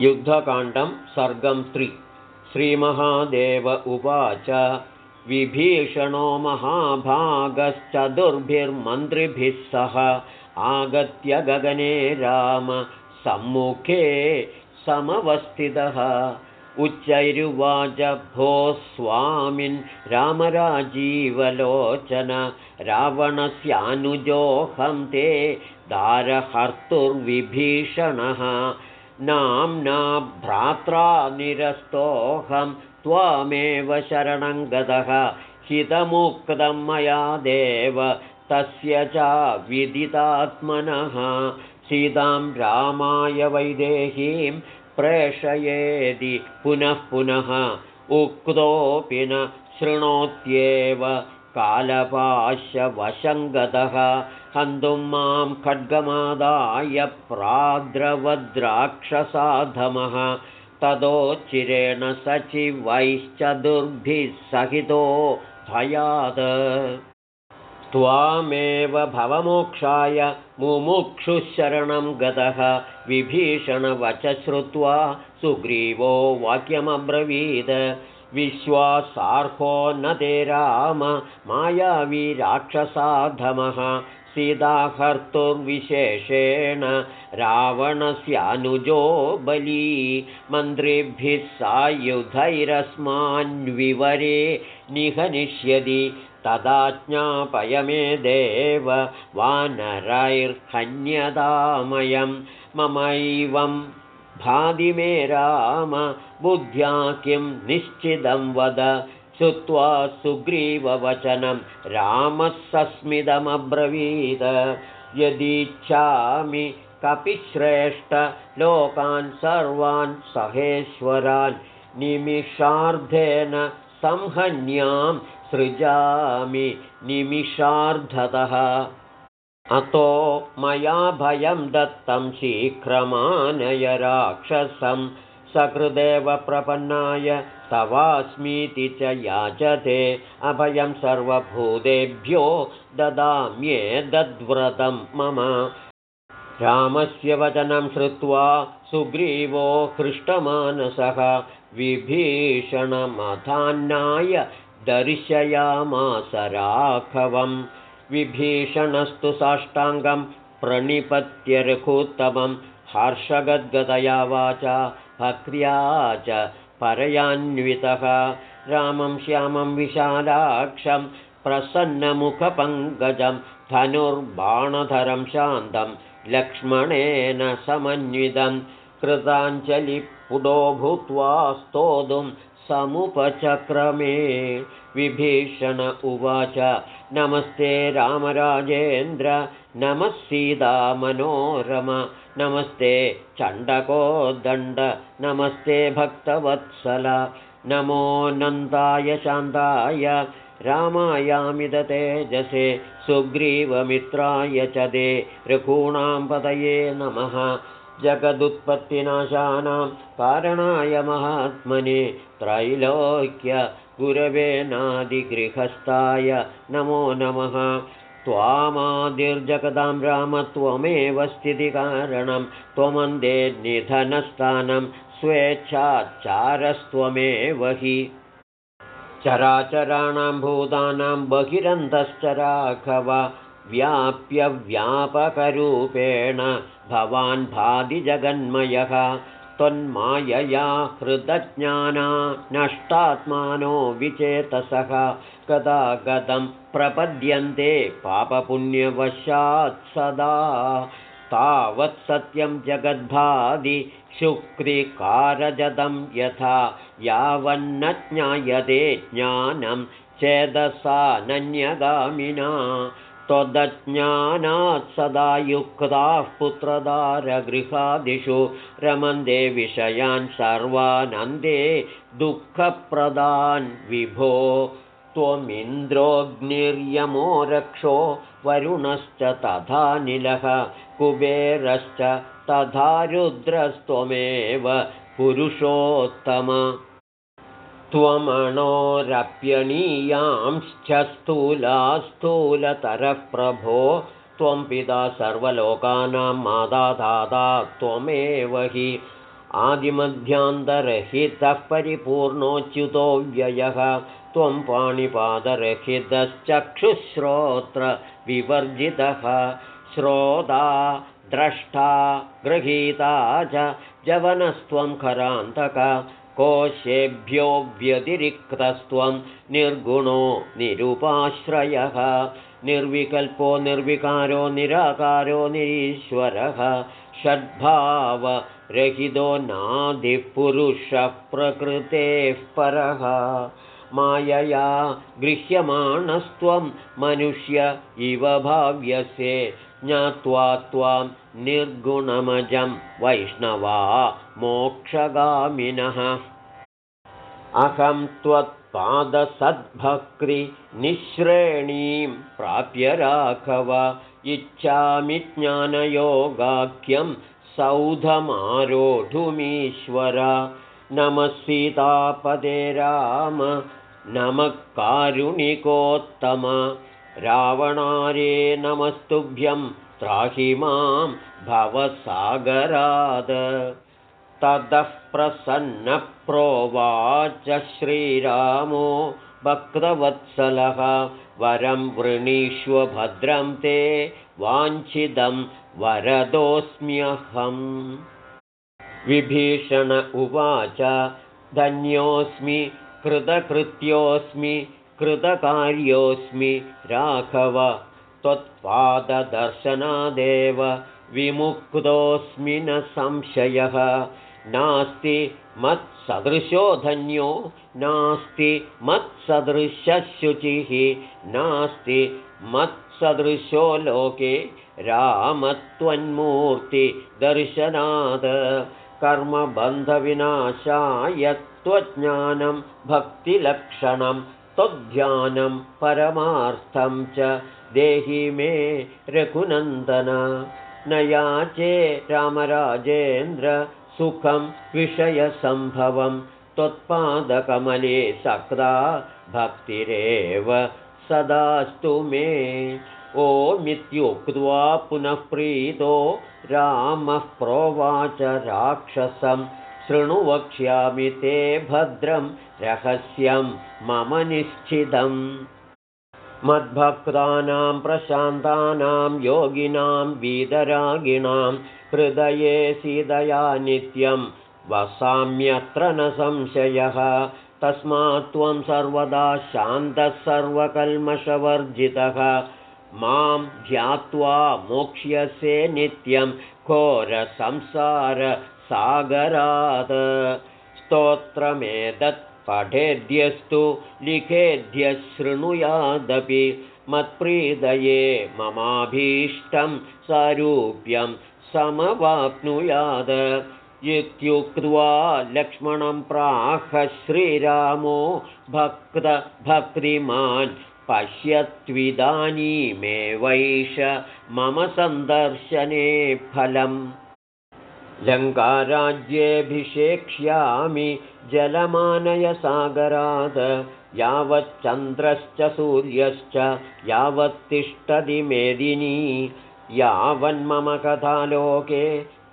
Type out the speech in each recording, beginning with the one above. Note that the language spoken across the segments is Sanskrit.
युद्धकाण्डं सर्गं त्रि। श्रीमहादेव उवाच विभीषणो महाभागश्चतुर्भिर्मन्त्रिभिः सह आगत्य गगने राम सम्मुखे समवस्थितः। उच्चैरुवाच भो स्वामिन् रामराजीवलोचन रावणस्यानुजोऽहं ते दारहर्तुर्विभीषणः नाम्ना भ्रात्रा निरस्तोऽहं त्वामेव शरणं गतः। हितमुक्तं मया देव तस्य च विदितात्मनः। सीतां रामाय वैदेहीं प्रेषयेदि पुनः पुनः। उक्तोऽपि न शृणोत्येव कालपाशवशङ्गतः हन्तुं मां खड्गमादाय प्राद्रवद्राक्षसाधमः। तदोच्चिरेण सचिवैश्चतुर्भिः सहितो भयात् त्वामेव भवमोक्षाय मुमुक्षुशरणं गतः। विभीषणवच श्रुत्वा सुग्रीवो वाक्यमब्रवीत् विश्वासार्हो न ते राम मायावी राक्षसाधमः सीताहर्तुर्विशेषेण रावणस्यानुजो बली मन्त्रिभिः सायुधैरस्मान्विवरे निहनिष्यति तदा ज्ञापय देव वानरैर्हन्यतामयं ममैवं भाति मे राम। बुद्ध्या किं निश्चितं वद। श्रुत्वा सुग्रीववचनं रामः सस्मितमब्रवीद यदीच्छामि कपिश्रेष्ठ लोकान् सर्वान् सहेश्वरान् निमिषार्धेन संहन्यां सृजामि निमिषार्धतः अतो मया भयं दत्तं शीघ्रमानय राक्षसं। सकृदेव प्रपन्नाय तवास्मीति च याचते। अभयं सर्वभूतेभ्यो ददाम्येदद्व्रतं मम। रामस्य वचनं श्रुत्वा सुग्रीवो हृष्टमानसः विभीषणमथान्नाय दर्शयामास राघवं विभीषणस्तु साष्टाङ्गं प्रणिपत्यरघुत्तमं हर्षगद्गदया वाचा भक्र्या च परयान्वितः। रामं श्यामं विशालाक्षं प्रसन्नमुखपङ्कजं धनुर्बाणधरं शान्तं लक्ष्मणेन समन्वितं। कृताञ्जलिपुडो भूत्वा स्तोतुं समुपचक्रमे विभीषण उवाच। नमस्ते रामराजेन्द्र नमः सीतामनोरम नमस्ते चण्डकोदण्ड नमस्ते भक्तवत्सल। नमो नन्दाय शान्ताय रामायामिदतेजसे सुग्रीवमित्राय च दे रघूणां पदये नमः जगदुत्पत्तिनाशानां कारणाय महात्मने त्रैलोक्य गुरवेनादिगृहस्थाय नमो नमः। त्वामादिर्जगदां राम त्वमेव स्थितिकारणं त्वमन्दे निधनस्थानं स्वेच्छाचारस्त्वमेव हि। चराचराणां भूतानां बहिरन्तश्च राघव व्याप्य व्यापकरूपेण भवान् भाति जगन्मयः त्वन्मायया हृदज्ञाना नष्टात्मानो विचेतसः। कदा गतं प्रपद्यन्ते पापपुण्यवशात् सदा। तावत् सत्यं जगद्भादि शुक्रिकारजदं यथा यावन्न ज्ञायते ज्ञानं चेदसानन्यगामिना त्वदज्ञानात् सदा युक्ताः पुत्रदारगृहादिषु रमन्दे विषयान् सर्वानन्दे दुःखप्रदान् विभो। त्वमिन्द्रोऽग्निर्यमो रक्षो वरुणश्च तथा निलः कुबेरश्च तथा रुद्रस्त्वमेव पुरुषोत्तम त्वमणोरप्यणीयांश्च स्थूला स्थूलतरः प्रभो त्वं पिता सर्वलोकानां माता दाता त्वमेव हि आदिमध्यान्तरहितः परिपूर्णोच्युतो व्ययः त्वं पाणिपादरहितश्चक्षुश्रोत्रविवर्जितः श्रोता द्रष्टा गृहीता च जवनस्त्वं खरान्तक कोशेभ्यो व्यतिरिक्तस्त्वं निर्गुणो निरुपाश्रयः निर्विकल्पो निर्विकारो निराकारो निरीश्वरः षड्भावरहितो नादिपुरुषः प्रकृतेः परः। मायया गृह्यमाणस्त्वं मनुष्य इव भाव्यसे ज्ञात्वा त्वां निर्गुणमजं वैष्णवा मोक्षगामिनः। अहं त्वत्पादसद्भक्तिनिःश्रेणीं प्राप्य राघव इच्छामि ज्ञानयोगाख्यं सौधमारोढुमीश्वर। नमः सीतापदे राम नमः कारुणिकोत्तम रावणारे नमस्तुभ्यं त्राहि मां भवसागराद। ततः प्रसन्नप्रोवाच श्रीरामो भक्तवत्सलः वरं वृणीष्वभद्रं ते वाञ्छिदं वरदोऽस्म्यहम्। विभीषण उवाच धन्योऽस्मि कृतकृत्योऽस्मि कृतकार्योऽस्मि राघव त्वत्पाददर्शनादेव विमुक्तोऽस्मि न संशयः। नास्ति मत्सदृशो धन्यो नास्ति मत्सदृशुचिः नास्ति मत्सदृशो लोके रामत्वन्मूर्तिदर्शनात् कर्मबन्धविनाशाय त्वज्ञानं भक्तिलक्षणं त्वध्यानं परमार्थं च देहि मे रघुनन्दन। न याचे रामराजेन्द्र सुखं विषयसम्भवं त्वत्पादकमले सक्ता भक्तिरेव सदास्तु मे। ओमित्युक्त्वा पुनः प्रीतो रामः प्रोवाच राक्षसं शृणु वक्ष्यामि ते भद्रं रहस्यं मम निश्चितम्। मद्भक्तानां प्रशान्तानां योगिनां वीदरागिणां हृदये सीदया नित्यं वसाम्यत्र न संशयः। तस्मात् त्वं सर्वदा शान्तः सर्वकल्मषवर्जितः। मां ध्यात्वा मोक्ष्यसे नित्यं घोरसंसारसागरात् स्तोत्रमेतत् पठेद्यस्तु लिखेद्य शृणुयादपि मत्प्रीदये ममाभीष्टं सारूप्यं समवाप्नुयाद इत्युक्त्वा लक्ष्मणं प्राह श्रीरामो भक्तभक्तिमान् पश्यत्विदानीमेवैष मम सन्दर्शने फलम् लङ्काराज्येऽभिषेक्ष्यामि जलमानयसागरात् यावच्चन्द्रश्च सूर्यश्च यावत्तिष्ठति मेदिनी। यावन्मम कथालोके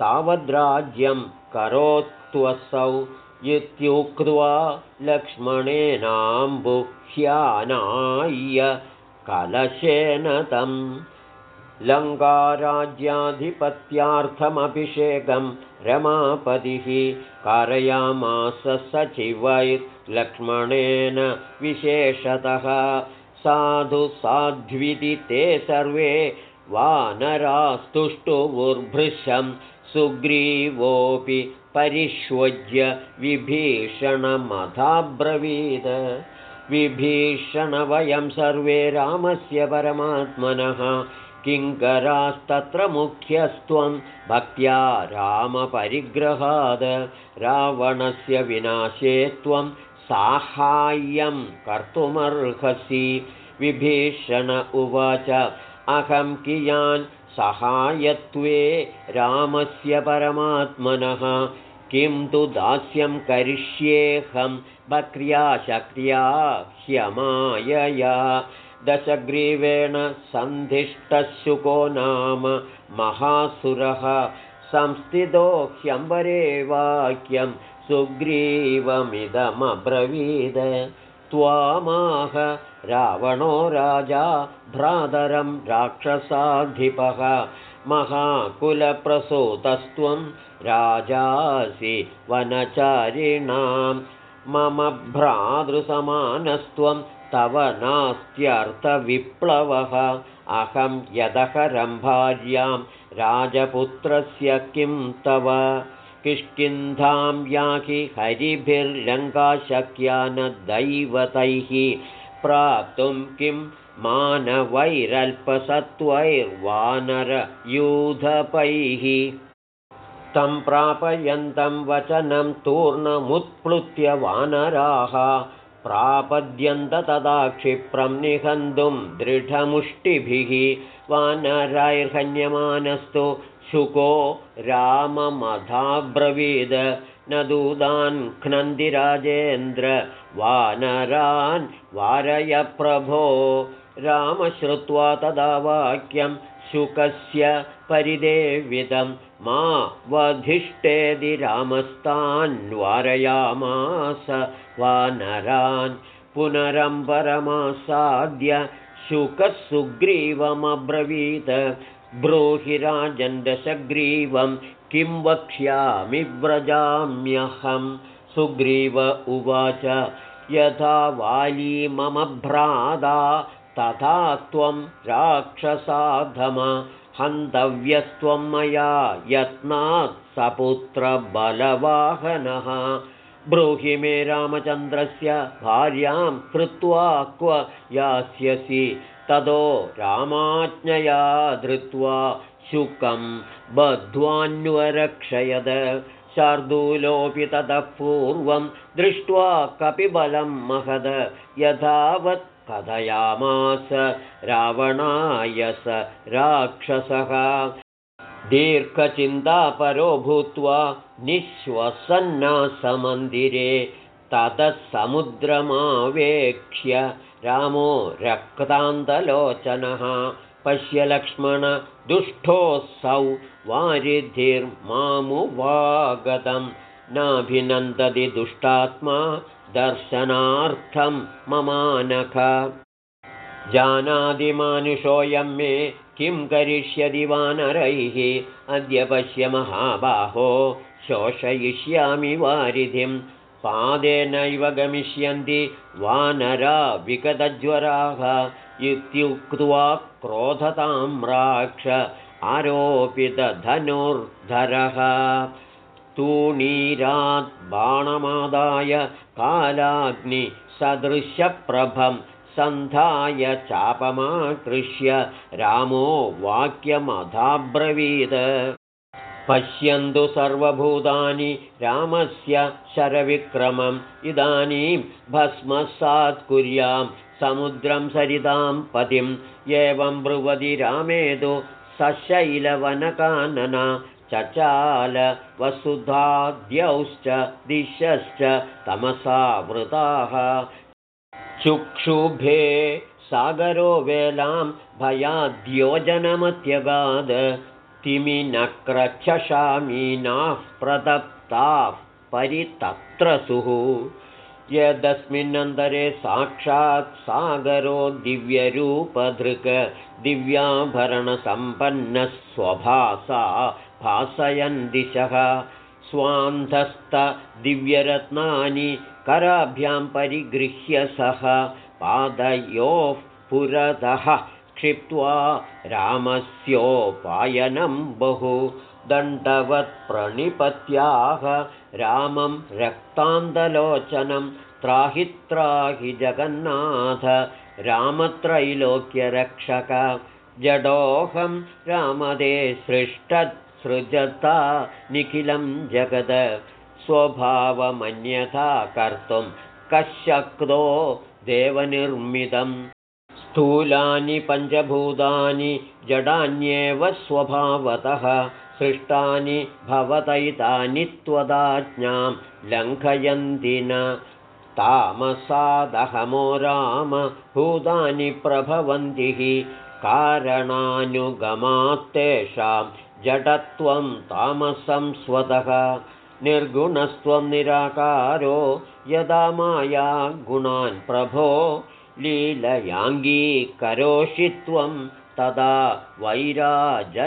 तावद्राज्यं करोत्वसौ इत्युक्त्वा लक्ष्मणेनाम्बुह्यानाय्य कलशेन तं लङ्काराज्याधिपत्यार्थमभिषेकं रमापतिः कारयामास सचिवैर्लक्ष्मणेन विशेषतः। साधु साध्विति ते सर्वे वानरास्तुष्टुवुर्भृशं सुग्रीवोऽपि परिष्वज्य विभीषणमथाब्रवीद विभीषण वयं सर्वे रामस्य परमात्मनः किङ्करास्तत्र मुख्यस्त्वं भक्त्या रामपरिग्रहाद रावणस्य विनाशे त्वं साहाय्यं कर्तुमर्हसि। विभीषण उवाच अहं कियान् सहायत्वे रामस्य परमात्मनः? किं तु दास्यं करिष्येऽहं? भक्र्या शक्र्या ह्यमायया दशग्रीवेण सन्धिष्टशुको नाम महासुरः। संस्थितो ह्यम्बरे वाक्यं सुग्रीवमिदमब्रवीद। त्वामाह रावणो राजा भ्रातरं राक्षसाधिपः। महाकुलप्रसूतस्त्वं राजासि वनचारिणां। मम भ्रातृसमानस्त्वं तव नास्त्यर्थविप्लवः। अहं यदहरं भार्यां राजपुत्रस्य किं तव? किष्किन्धां याहि हरिभिर्लङ्काशक्या न दैवतैः। प्राप्तुं किं मानवैरल्पसत्त्वैर्वानरयूधपैः? तं प्रापयन्तं वचनं तूर्णमुत्प्लुत्य वानराः प्रापद्यन्त तदा क्षिप्रं निहन्तुं दृढमुष्टिभिः वानरैर्हन्यमानस्तु शुको राममधाब्रवीद न दूदान् घ्नन्दिराजेन्द्र वानरान् वारय प्रभो। रामश्रुत्वा तदा वाक्यं शुकस्य परिदेवितं मा वधिष्ठेदि रामस्तान्वारयामास वानरान् पुनरम्बरमासाद्य शुकः सुग्रीवमब्रवीत ब्रूहिराजन्दशग्रीवं किं वक्ष्यामि व्रजाम्यहं? सुग्रीव उवाच यथा वाली मम भ्राता तथा त्वं राक्षसाधम हन्तव्यस्त्वं मया यत्नात् सपुत्रबलवाहनः। ब्रूहि मे रामचन्द्रस्य भार्यां कृत्वा क्व यास्यसि ततो रामाज्ञया धृत्वा शुकं बद्ध्वान्वरक्षयद शार्दूलोऽपि ततः पूर्वं दृष्ट्वा कपिबलं महद। यथावत् कथयामास रावणाय स राक्षसः। दीर्घचिन्तापरो भूत्वा निःश्वसन्नासमन्दिरे ततः समुद्रमावेक्ष्य रामो रक्तान्तलोचनः। पश्य लक्ष्मणदुष्टोऽसौ वारिधिर्मामुवागतं नाभिनन्दति दुष्टात्मा दर्शनार्थं ममानख। जानादिमानुषोऽयं मे किं करिष्यति वानरैः? अद्य पश्य महाबाहो शोषयिष्यामि वारिधिं। पादेनैव गमिष्यन्ति वानरा विगतज्वराः। इत्युक्त्वा क्रोधतां राक्ष आरोपितधनुर्धरः तूणीरात् बाणमादाय कालाग्निसदृशप्रभं सन्धाय चापमाकृष्य रामो वाक्यमधाब्रवीद पश्यन्तु सर्वभूतानि रामस्य शरविक्रमम्। इदानीं भस्मसात् कुर्यां समुद्रं सरितां पतिम्। एवं ब्रुवति रामेदु सशैलवनकानना चचाल वसुधाद्यौश्च दिशश्च तमसावृताः। चुक्षुभे सागरो वेलां भयाद्योजनमत्यगाद तिमिनक्रच्छशामीनाः प्रदत्ताः परितत्रसुः। यदस्मिन्नन्तरे साक्षात् सागरो दिव्यरूपधृक् दिव्याभरणसम्पन्नः स्वभासा भासयन् दिशः स्वान्धस्तदिव्यरत्नानि कराभ्यां परिगृह्य सः। पादयोः पुरतः क्षिप्त्वा रामस्योपायनं बहु दण्डवत्प्रणिपत्याः रामं रक्तान्तलोचनं त्राहि त्राहि जगन्नाथ रामत्रैलोक्यरक्षक। जडोऽहं रामदे सृष्टत्सृजता निखिलं जगद स्वभावमन्यथा कर्तुं कशक्तो देवनिर्मितम्। स्थूलानि पञ्चभूतानि जडान्येव स्वभावतः सृष्टानि भवतैतानि त्वदाज्ञां लङ्घयन्ति न। तामसादहमो राम भूतानि प्रभवन्ति हि कारणानुगमात्तेषां जडत्वं तामसं स्वतः निर्गुणस्त्वं निराकारो यदा माया गुणान् प्रभो लीलयाङ्गीकरोषि त्वं तदा वैराजनामवान्।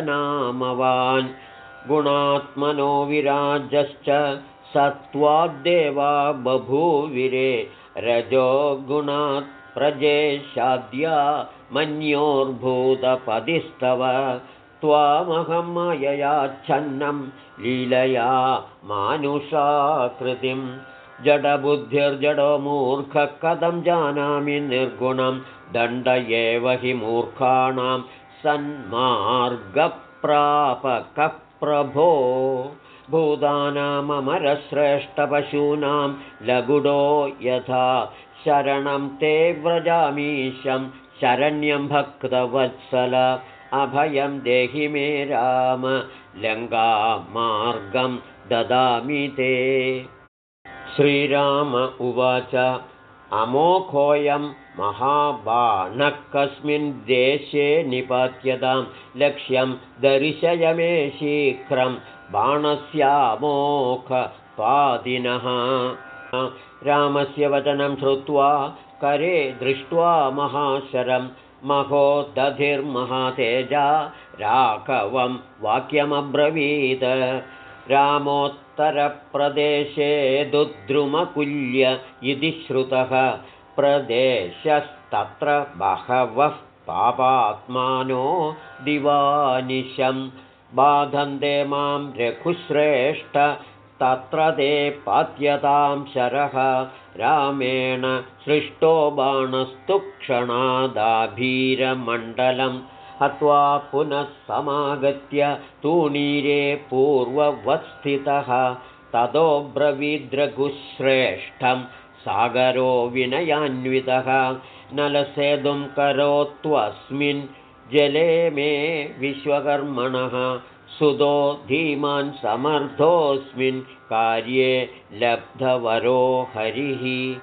गुणात्मनो विराजश्च सत्त्वाद्देवा बभूविरे रजो गुणात् प्रजेशाद्या मन्योर्भूतपदिस्तव त्वामहं माययाच्छन्नं लीलया मानुषाकृतिं जडबुद्धिर्जडो मूर्खः कथं जानामि निर्गुणं दण्ड एव हि मूर्खाणां सन्मार्गप्रापकः प्रभो। भूतानामरश्रेष्ठपशूनां लगुडो यथा शरणं ते व्रजामीशं शरण्यं भक्तवत्सल अभयं देहि मे राम लङ्गामार्गं ददामि ते। श्रीराम उवाच अमोघोऽयं महाबाणः कस्मिन् देशे निपात्यतां लक्ष्यं दर्शय मे शीघ्रं बाणस्यामोखपादिनः रामस्य वचनं श्रुत्वा करे दृष्ट्वा महाशरं महो दधिर्महातेजा राघवं वाक्यमब्रवीत्। रामोत्तरप्रदेशे दुद्रुमकुल्य इति श्रुतः। प्रदेशस्तत्र बहवः पापात्मानो दिवानिशं। बाधन्ते मां रघुश्रेष्ठ तत्र ते पात्यतां शरः। रामेण सृष्टो बाणस्तु क्षणादाभीरमण्डलं हत्वा पुनः समागत्य तूणीरे पूर्ववत्स्थितः ततो ब्रवीद्रघुश्रेष्ठं सागरो विनयान्वितः। नलसेतुं करोत्वस्मिन् जले मे विश्वकर्मणः सुतो धीमान् समर्थोऽस्मिन् कार्ये लब्धवरो हरिः।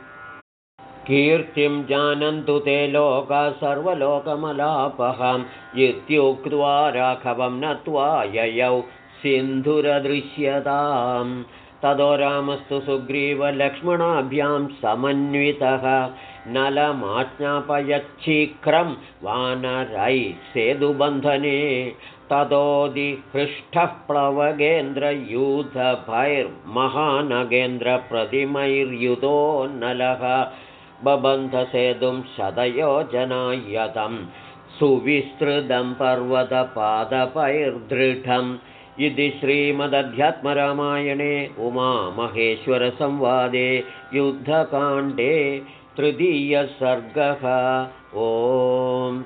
कीर्तिं जानन्तु ते लोका सर्वलोकमलापहम् इत्युक्त्वा राघवं नत्वा ययौ सिन्धुरदृश्यताम्। ततो रामस्तु सुग्रीवलक्ष्मणाभ्यां समन्वितः। नलमाज्ञापयच्छीघ्रं वानरै सेतुबन्धने ततोदिहृष्टः प्लवगेन्द्रयूथभैर्महानगेन्द्रप्रतिमैर्युतो नलः बबन्धसेतुं शतयोजनायतं सुविस्तृतं पर्वतपादपैर्दृढम् इति श्रीमदध्यात्मरामायणे उमामहेश्वरसंवादे युद्धकाण्डे तृतीयसर्गः। ओम्